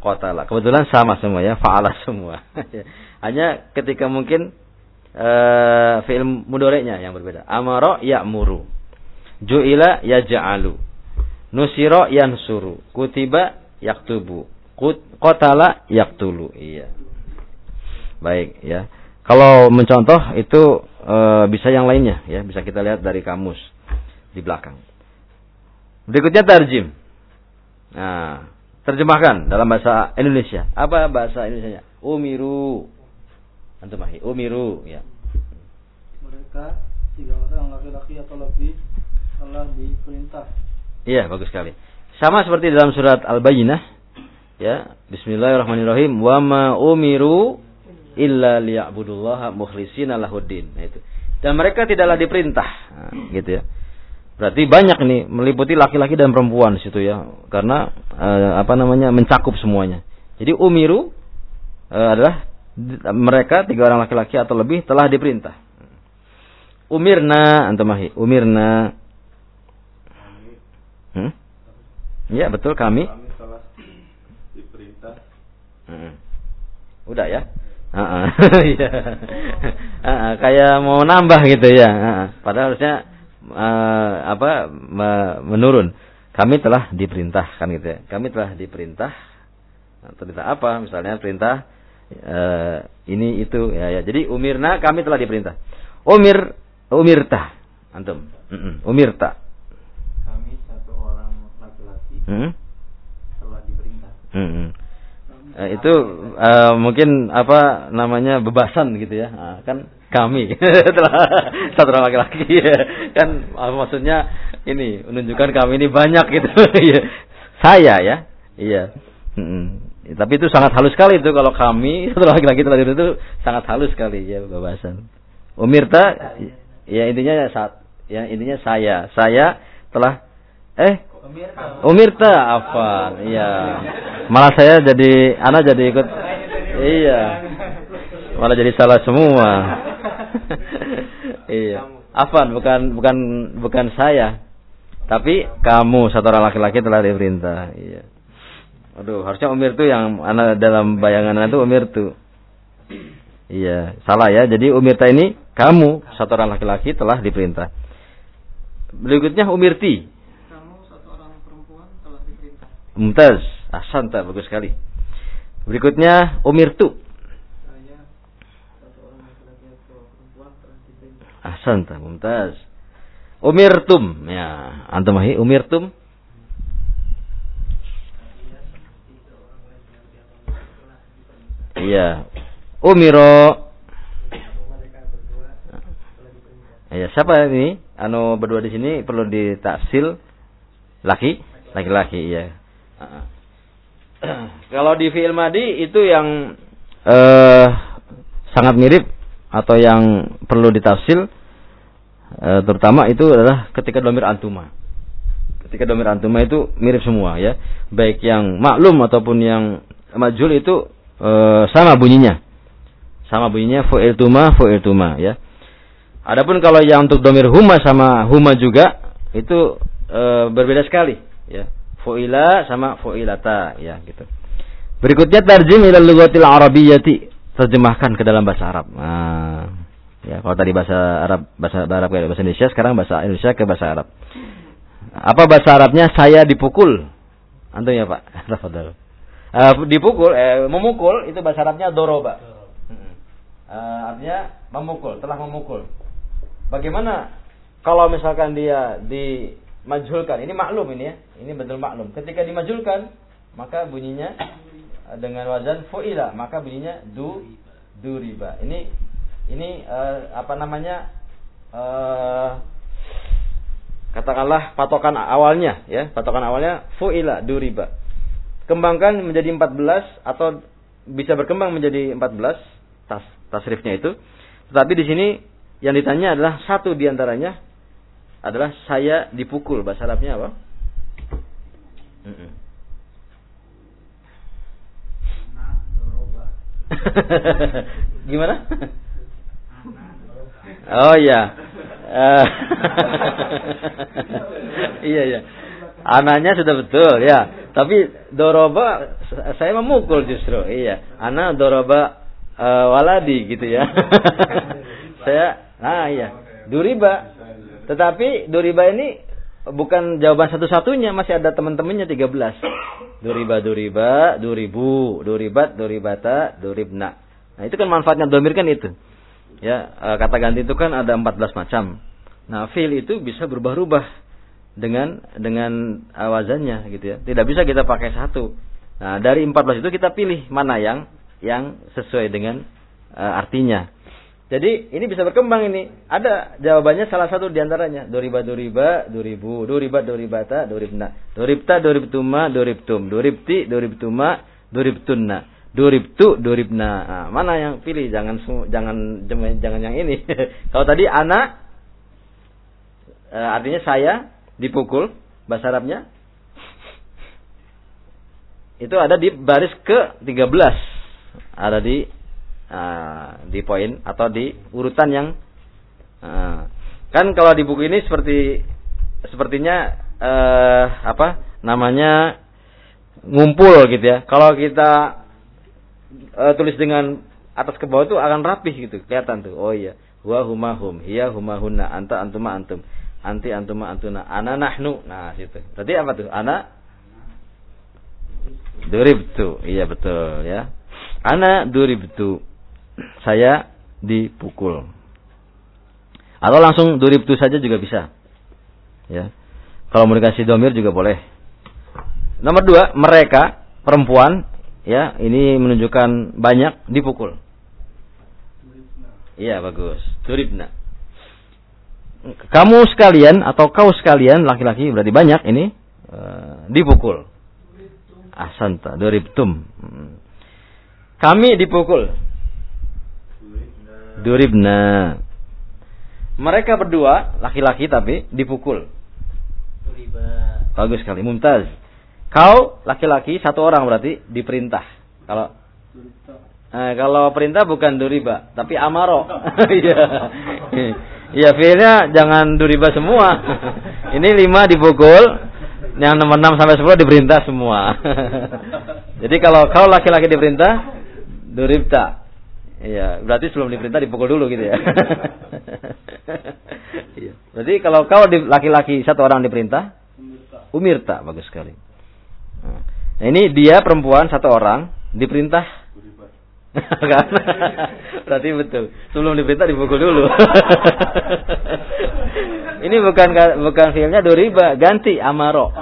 S1: kotala. Kebetulan sama semua ya, faala semua. *laughs* Hanya ketika mungkin uh, fi'il mudhari'nya yang berbeda. Amara ya'muru. Ju'ila yaj'alu. Nusira yansuru. Kutiba yaktubu. Qatala yaktulu. Iya. Baik ya. Kalau mencontoh itu e, bisa yang lainnya ya, bisa kita lihat dari kamus di belakang. Berikutnya tarjim. Nah, terjemahkan dalam bahasa Indonesia. Apa bahasa Indonesia? Umiru. Antum Umiru ya.
S3: Mereka tiga orang laki-laki atau lebih telah diperintah.
S1: Iya, bagus sekali. Sama seperti dalam surat Al-Bayyinah ya, Bismillahirrahmanirrahim, wa ma umiru illa liya'budullaha mukhlishina lahuddin. Nah, itu. Dan mereka tidaklah diperintah, nah, gitu ya. Berarti banyak nih meliputi laki-laki dan perempuan di situ ya. Karena eh, apa namanya? mencakup semuanya. Jadi umiru eh, adalah mereka tiga orang laki-laki atau lebih telah diperintah. Umirna antamahi, umirna. Hmm? Ya betul kami. Kami telah diperintah. Hmm. Udah ya. Uh *laughs* iya. uh kayak mau nambah gitu ya. Uh Padahal harusnya uh, apa menurun. Kami telah diperintahkan gitu ya. Kami telah diperintah. Nah, perintah apa? Misalnya perintah uh, ini itu ya, ya. Jadi umirna kami telah diperintah. Umir umirta antum. Mm -mm. Umirta.
S2: Kami satu orang laki-laki. Hmm? Telah diperintah.
S1: Mm -mm. Uh, itu uh, mungkin apa namanya bebasan gitu ya nah, kan kami. *laughs* Satu orang laki-laki. *laughs* Kan uh, maksudnya ini menunjukkan kami ini banyak gitu. *laughs* Iya. saya ya. Iya. Hmm. tapi itu sangat halus sekali itu. Kalau kami satu laki-laki telah itu sangat halus sekali ya bebasan umirta ya intinya saat ya intinya saya. Saya telah eh? Umirta. Afan, iya. Malah saya jadi, anak jadi ikut, iya. Malah jadi salah semua. *laughs* iya. Afan bukan bukan bukan saya. Tapi kamu satu orang laki-laki telah diperintah. Iya. Aduh, harusnya umir tuh yang anak dalam bayangan anak itu umir tuh. Iya, salah ya. Jadi umirta ini kamu satu orang laki-laki telah diperintah. Berikutnya umirti. Mumtaz. Ahsanta, bagus sekali. Berikutnya Umirtu. Ahsanta, mumtaz. Umirtum. Ya, antum ahi umirtum. Iya. Umiro. Iya, siapa ini? Anu berdua di sini perlu ditaksil laki, laki-laki, iya. *clears throat* Kalau di fi'il madi itu yang eh, sangat mirip atau yang perlu ditafsil eh, terutama itu adalah ketika domir antuma. Ketika domir antuma itu mirip semua ya, baik yang maklum ataupun yang majul itu eh, sama bunyinya. Sama bunyinya fu'il tuma fu'il tuma ya. Adapun kalau yang untuk domir huma sama huma juga itu e, berbeda sekali ya fuila sama fuilata ya gitu. Berikutnya tarjim ila lughatil arabiyyati, terjemahkan ke dalam bahasa Arab. Nah, ya kalau tadi bahasa Arab bahasa Arab ke bahasa Indonesia, sekarang bahasa Indonesia ke bahasa Arab. Apa bahasa Arabnya? Saya dipukul. Antum ya, Pak. *laughs* Tafadhol. Uh, dipukul eh memukul itu bahasa Arabnya doroba. Uh, artinya memukul, telah memukul. Bagaimana kalau misalkan dia di majhulkan. Ini maklum ini ya. Ini betul maklum. Ketika dimajulkan, maka bunyinya dengan wazan fu'ila, maka bunyinya du du riba. Ini ini uh, apa namanya? Uh, katakanlah patokan awalnya ya, patokan awalnya fu'ila du riba. Kembangkan menjadi 14 atau bisa berkembang menjadi 14 tas tasrifnya itu. Tetapi di sini yang ditanya adalah satu di antaranya adalah saya dipukul. Bahasa Arabnya apa? *laughs* Gimana? Oh iya. Uh, *laughs* iya iya. Anaknya sudah betul ya. Tapi doroba saya memukul justru. Iya. Anak doroba uh, waladi gitu ya. *laughs* saya ah iya. Duriba tetapi duriba ini bukan jawaban satu-satunya, masih ada teman-temannya 13. Duriba, duriba, duribu, duribat, duribata, duribna. Nah, itu kan manfaatnya domir kan itu. Ya, e, kata ganti itu kan ada 14 macam. Nah, fi'il itu bisa berubah-ubah dengan dengan awazannya gitu ya. Tidak bisa kita pakai satu. Nah, dari 14 itu kita pilih mana yang yang sesuai dengan e, artinya. Jadi ini bisa berkembang ini. Ada jawabannya salah satu di antaranya. Doriba doriba, doribu, doriba doribata, doribna. Doribta, doribtuma, doribtum. Doribti, doribtuma, doribtunna. Doribtu, doribna. Nah, mana yang pilih? Jangan jangan jangan yang ini. *laughs* Kalau tadi anak eh, artinya saya dipukul bahasa Arabnya itu ada di baris ke 13 ada di uh, di poin atau di urutan yang uh, kan kalau di buku ini seperti sepertinya uh, apa namanya ngumpul gitu ya. Kalau kita uh, tulis dengan atas ke bawah itu akan rapih gitu, kelihatan tuh. Oh iya, wa huma hum, hiya huma hunna, anta antuma antum, anti antuma antuna, ana nahnu. Nah, situ. Tadi apa tuh? Ana duribtu. Iya betul ya. Ana duribtu saya dipukul. Atau langsung duribtu saja juga bisa. Ya. Kalau mau dikasih domir juga boleh. Nomor dua, mereka perempuan, ya ini menunjukkan banyak dipukul. Iya bagus. Duribna. Kamu sekalian atau kau sekalian laki-laki berarti banyak ini uh, dipukul. Asanta, duribtum. Kami dipukul. Duribna. Mereka berdua, laki-laki tapi dipukul. Bagus sekali, mumtaz. Kau laki-laki satu orang berarti diperintah. Kalau eh, kalau perintah bukan duriba, tapi amaro. *laughs* Iya. Iya, filenya jangan duriba semua. Ini lima dipukul, yang nomor enam sampai sepuluh diperintah semua. *laughs* Jadi kalau kau laki-laki diperintah, duribta. Iya, berarti sebelum diperintah dipukul dulu gitu ya. *laughs* iya. Berarti kalau kau laki-laki satu orang diperintah, umirta, bagus sekali. Nah, ini dia perempuan satu orang diperintah. *laughs* kan? berarti betul. Sebelum diperintah dipukul dulu. *laughs* ini bukan bukan filmnya duriba, ganti amaro. *laughs*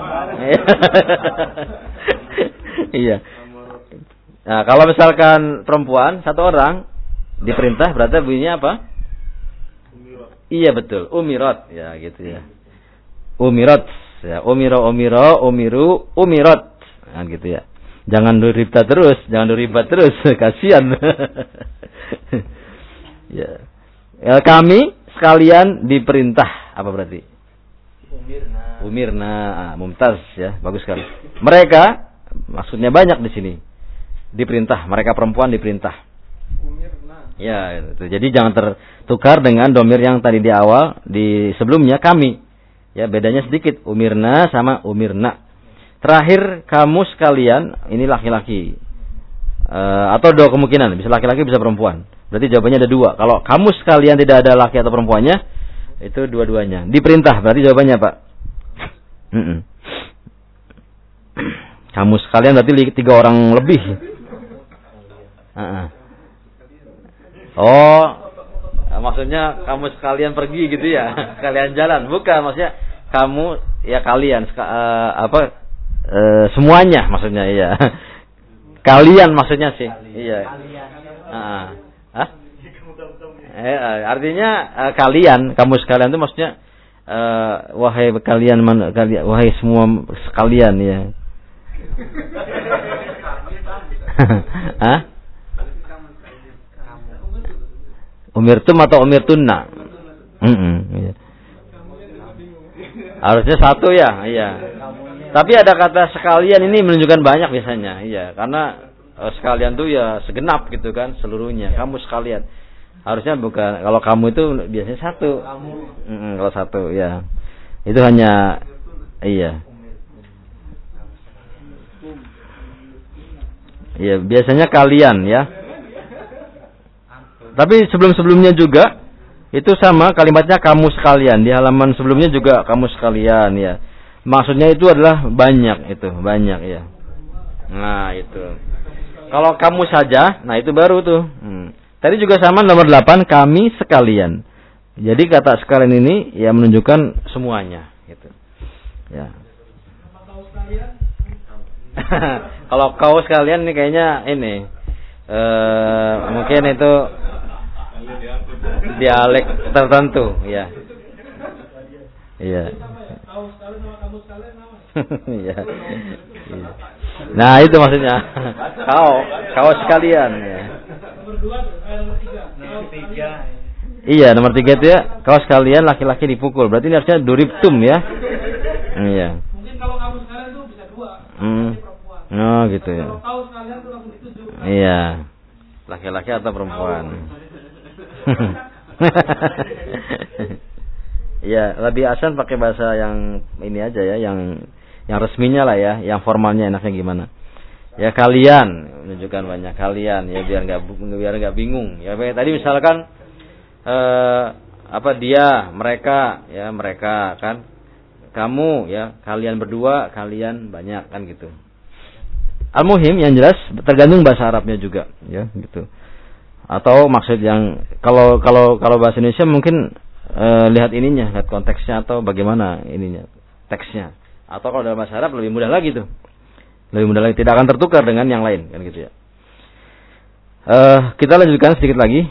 S1: iya. Nah, kalau misalkan perempuan satu orang diperintah berarti bunyinya apa? Umirat. Iya betul, umirat ya gitu ya. Umirat ya, umiro umiro umiru umirat. Nah, gitu ya. Jangan duribta terus, jangan duribat terus, *laughs* kasihan. *laughs* ya. ya. Kami sekalian diperintah apa berarti? Umirna. Umirna, ah, mumtaz ya, bagus sekali. Mereka maksudnya banyak di sini diperintah, mereka perempuan diperintah. Ya, itu. jadi jangan tertukar dengan domir yang tadi di awal di sebelumnya kami. Ya, bedanya sedikit umirna sama umirna. Terakhir kamu sekalian ini laki-laki. E, atau dua kemungkinan, bisa laki-laki bisa perempuan. Berarti jawabannya ada dua. Kalau kamu sekalian tidak ada laki atau perempuannya, itu dua-duanya. Diperintah, berarti jawabannya Pak. Kamu sekalian berarti tiga orang lebih. Oh, maksudnya kamu sekalian pergi gitu ya, *laughs* kalian jalan. Bukan, maksudnya kamu ya kalian uh, apa uh, semuanya maksudnya iya. *laughs* Kalian maksudnya sih. Iya. Uh, Hah? Eh, artinya uh, kalian, kamu sekalian itu maksudnya uh, wahai kalian mana kalian wahai semua sekalian ya. *laughs* Hah? Umirtum atau umirtunna? Mm -mm, iya. Harusnya satu ya, iya. Tapi ada kata sekalian ini menunjukkan banyak biasanya, iya. Karena uh, sekalian tuh ya segenap gitu kan, seluruhnya. Kamu sekalian. Harusnya bukan kalau kamu itu biasanya satu. -mm, kalau satu ya. Itu hanya iya. Iya, biasanya kalian ya. Tapi sebelum-sebelumnya juga itu sama kalimatnya kamu sekalian. Di halaman sebelumnya juga kamu sekalian ya. Maksudnya itu adalah banyak itu, banyak ya. Nah, itu. Kalau kamu saja, nah itu baru tuh. Hmm. Tadi juga sama nomor 8 kami sekalian. Jadi kata sekalian ini ya menunjukkan semuanya gitu. Ya. *laughs* Kalau kau sekalian ini kayaknya ini eh mungkin itu dialek tertentu ya. Iya. Iya. Nah, itu maksudnya. Kau, kau sekalian ya. Iya, nomor tiga itu ya, kau sekalian laki-laki dipukul. Berarti ini harusnya duriptum ya. Iya. Hmm. Oh, gitu ya. Iya. Laki-laki atau perempuan? *laughs* Iya, lebih asan pakai bahasa yang ini aja ya, yang yang resminya lah ya, yang formalnya enaknya gimana. Ya kalian menunjukkan banyak kalian ya biar nggak biar nggak bingung. Ya tadi misalkan eh, apa dia, mereka ya mereka kan, kamu ya kalian berdua, kalian banyak kan gitu. Al-muhim yang jelas tergantung bahasa Arabnya juga ya gitu. Atau maksud yang kalau kalau kalau bahasa Indonesia mungkin e, lihat ininya, lihat konteksnya atau bagaimana ininya, teksnya. Atau kalau dalam bahasa Arab lebih mudah lagi tuh. Lebih mudah lagi, tidak akan tertukar dengan yang lain kan gitu ya. E, kita lanjutkan sedikit lagi.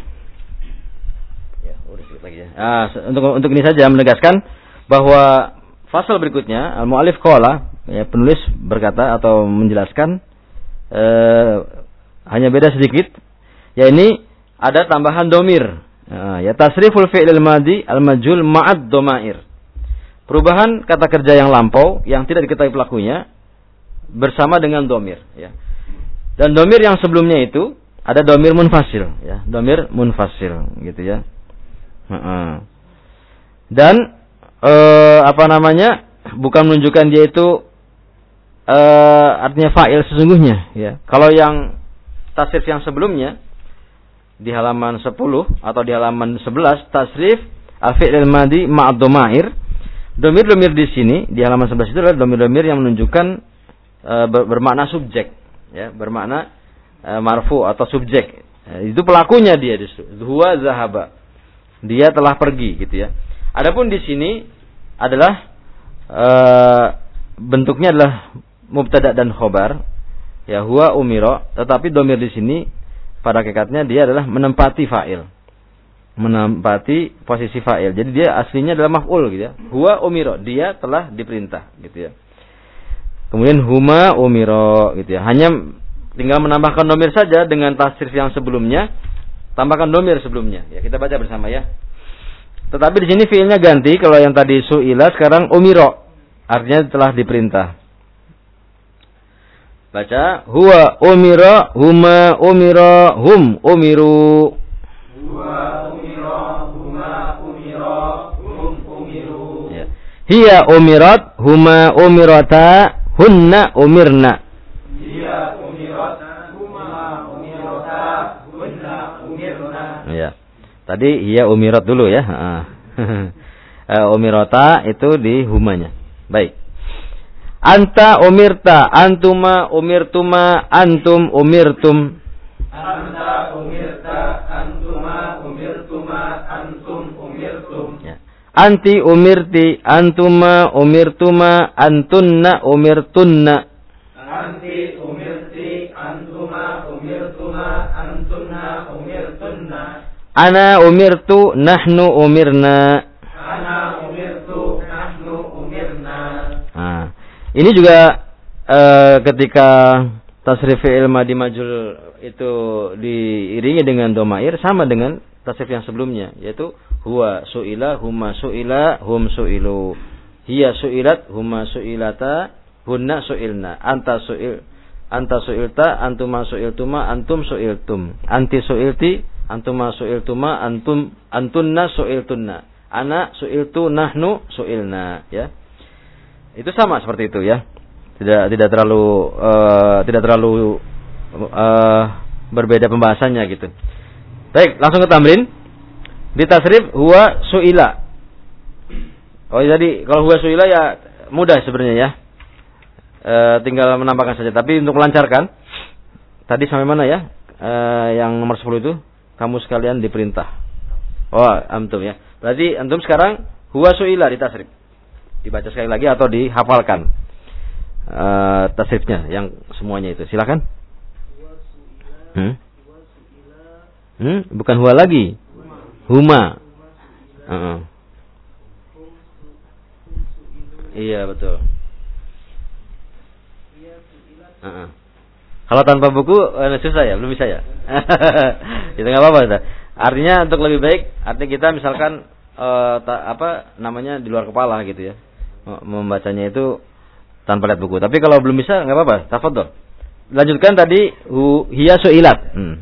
S1: Ya, udah sedikit lagi ya. Ah, untuk untuk ini saja menegaskan bahwa fasal berikutnya al-muallif qala ya penulis berkata atau menjelaskan e, hanya beda sedikit ya ini ada tambahan domir Nah, ya tasriful fi'il madi al-majul ma'ad domair. Perubahan kata kerja yang lampau yang tidak diketahui pelakunya bersama dengan domir. Ya. Dan domir yang sebelumnya itu ada domir munfasil. Ya. Domir munfasil gitu ya. Dan eh, apa namanya bukan menunjukkan dia itu eh, artinya fa'il sesungguhnya. Ya. Kalau yang tasrif yang sebelumnya di halaman 10 atau di halaman 11 tasrif al-fi'l madi ma'ad domair domir-domir di sini di halaman 11 itu adalah domir-domir yang menunjukkan e, ber, bermakna subjek ya bermakna e, marfu atau subjek. E, itu pelakunya dia di situ huwa zahaba. Dia telah pergi gitu ya. Adapun di sini adalah e, bentuknya adalah mubtada dan khobar. Ya huwa umiro tetapi domir di sini pada hakikatnya dia adalah menempati fa'il. Menempati posisi fa'il. Jadi dia aslinya adalah maf'ul gitu ya. Huwa umiro, dia telah diperintah gitu ya. Kemudian huma umiro gitu ya. Hanya tinggal menambahkan domir saja dengan tasrif yang sebelumnya. Tambahkan domir sebelumnya. Ya kita baca bersama ya. Tetapi di sini fiilnya ganti. Kalau yang tadi su'ila sekarang umiro. Artinya telah diperintah. Baca huwa umira huma umira hum umiru. Huwa umira huma umira hum umiru. Ya. Hiya umirat huma umirata hunna umirna. Hiya umirat huma umirata hunna umirna. Ya. Tadi hiya umirat dulu ya. *laughs* Eh, umirata itu di humanya. Baik. Anta umirta, antuma umirtuma, antum umirtum. Anta umirta, antuma umirtuma, antum umirtum. Ya. Anti umirti, antuma umirtuma, antunna umirtunna. Anti umirti, antuma umirtuma, antunna umirtunna. Ana umirtu, nahnu umirna. Ini juga e, ketika tasrif fi'il madi majul itu diiringi dengan domair sama dengan tasrif yang sebelumnya yaitu huwa suila huma suila hum suilu. Hiya suilat huma suilata hunna suilna. Anta suil anta suilta antuma suiltuma antum suiltum. Anti suilti antuma suiltuma antum antunna suiltunna. Ana suiltu nahnu suilna ya itu sama seperti itu ya. Tidak tidak terlalu uh, tidak terlalu uh, berbeda pembahasannya gitu. Baik, langsung ke tamrin. Di tasrif huwa suila. Oh jadi kalau huwa suila ya mudah sebenarnya ya. E, tinggal menambahkan saja. Tapi untuk melancarkan, tadi sampai mana ya? E, yang nomor 10 itu kamu sekalian diperintah. Oh, antum ya. Berarti antum sekarang huwa su'ila di tasrif. Dibaca sekali lagi atau dihafalkan. Uh, tasrifnya yang semuanya itu. Silakan. Hmm? Hmm? Bukan huwa lagi. Huma. Uh -uh. Iya betul. Uh -uh. Kalau tanpa buku eh, susah ya, belum bisa ya. *laughs* itu nggak apa-apa. Artinya untuk lebih baik, artinya kita misalkan uh, ta, apa namanya di luar kepala gitu ya, membacanya itu tanpa lihat buku. Tapi kalau belum bisa nggak apa-apa, tafadhol. Lanjutkan tadi hu, hiya su'ilat. Hmm.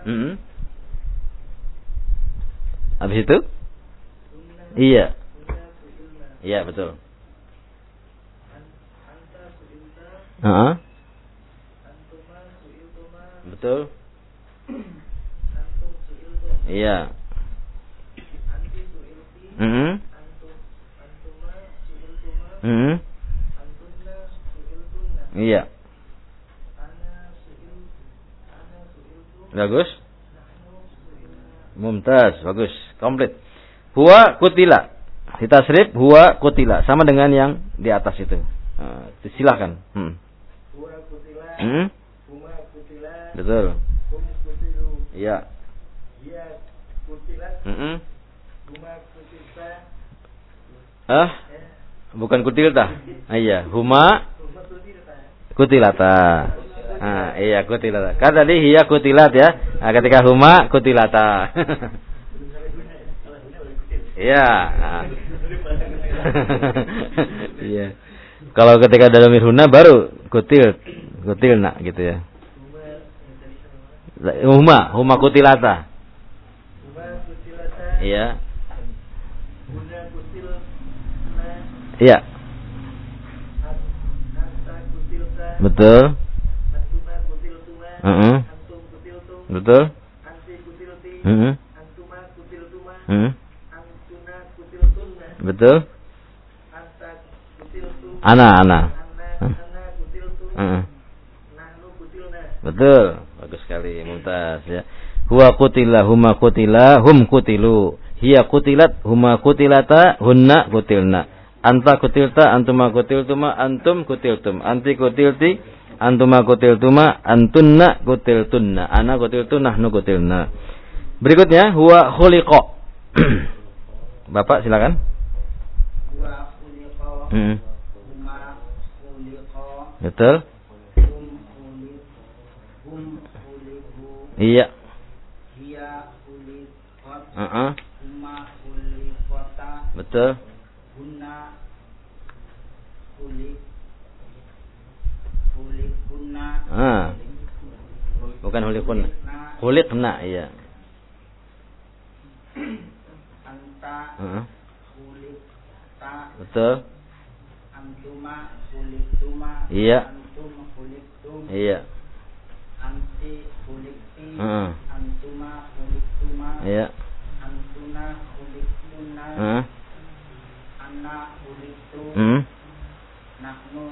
S1: Hmm. Habis itu? Iya. Iya, betul. Uh -huh. Betul. Iya. Mm -hmm. Mm -hmm. Iya. Bagus. Mumtaz, bagus. Komplit. Huwa kutila. Ditasrif huwa kutila. Sama dengan yang di atas itu. Uh, silahkan. Hmm. Huwa kutila. Hmm? Huma kutila. Betul. Hum kutilu. Iya. Iya kutilat. Mm -mm. Huma. Ah? Bukan kutilta. Ah, iya. Huma kutilata. Ah, iya kutilata. Kan tadi hiya kutilat ya. Nah, ketika huma kutilata. *laughs* Iya. *laughs* Iya. Kalau ketika dalam huna baru kutil, kutil nak gitu ya. Huma, huma kutilata. Iya. Iya. Betul. Uh -uh. Betul. Uh -uh. Uh -uh. Betul. Ana, ana. Uh. Betul. Bagus sekali, mumtaz ya. Huwa kutila, huma kutila, hum kutilu. Hiya kutilat, huma kutilata, hunna kutilna. Anta kutilta, antuma kutiltuma, antum kutiltum. Anti kutilti, antuma kutiltuma, antunna kutiltunna. Ana kutiltu, nahnu kutilna. Berikutnya, huwa khuliqa. *clears throat* Bapak silakan. Hmm. Betul. Iya. Uh -uh. Betul. Ah. Bukan hulikun. Hulikna, iya. Anta. Uh. Betul. Antuma. Iya. Antum. Iya. Anti. Uh. Antuma. Iya. Antuna. Uh. Anna. Hmm. Nahnu.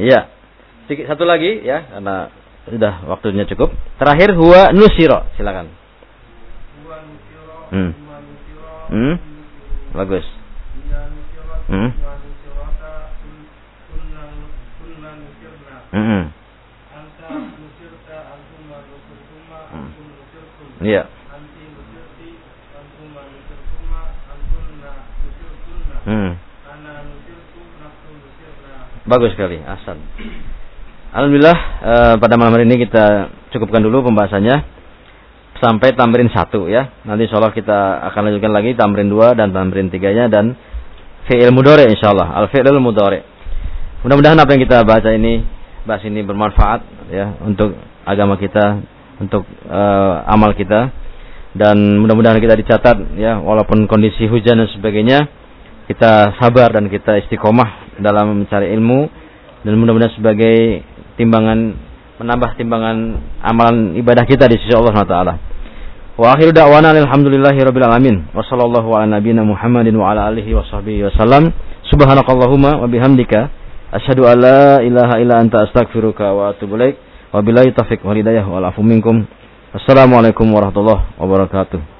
S1: Iya. Sedikit satu lagi ya karena sudah waktunya cukup. Terakhir huwa nusiro, silakan. Hmm. Hmm. Bagus. Hmm. Hmm. Iya. Hmm. Bagus sekali, asal. Alhamdulillah eh, pada malam hari ini kita cukupkan dulu pembahasannya sampai tamrin satu ya. Nanti insya Allah kita akan lanjutkan lagi tamrin dua dan tamrin tiganya dan fi'il mudhari insyaallah. Al fi'il mudhari. Mudah-mudahan apa yang kita baca ini bahas ini bermanfaat ya untuk agama kita, untuk uh, amal kita dan mudah-mudahan kita dicatat ya walaupun kondisi hujan dan sebagainya kita sabar dan kita istiqomah dalam mencari ilmu dan mudah-mudahan sebagai timbangan menambah timbangan amalan ibadah kita di sisi Allah Subhanahu Wa akhiru da'wana alhamdulillahi rabbil alamin. Wa sallallahu ala nabiyyina Muhammadin wa ala alihi wa sahbihi wasallam. Subhanakallahumma wa bihamdika asyhadu an la ilaha illa anta astaghfiruka wa atubu ilaik. Wabillahi taufiq wal hidayah wal afu minkum. Assalamualaikum warahmatullahi wabarakatuh.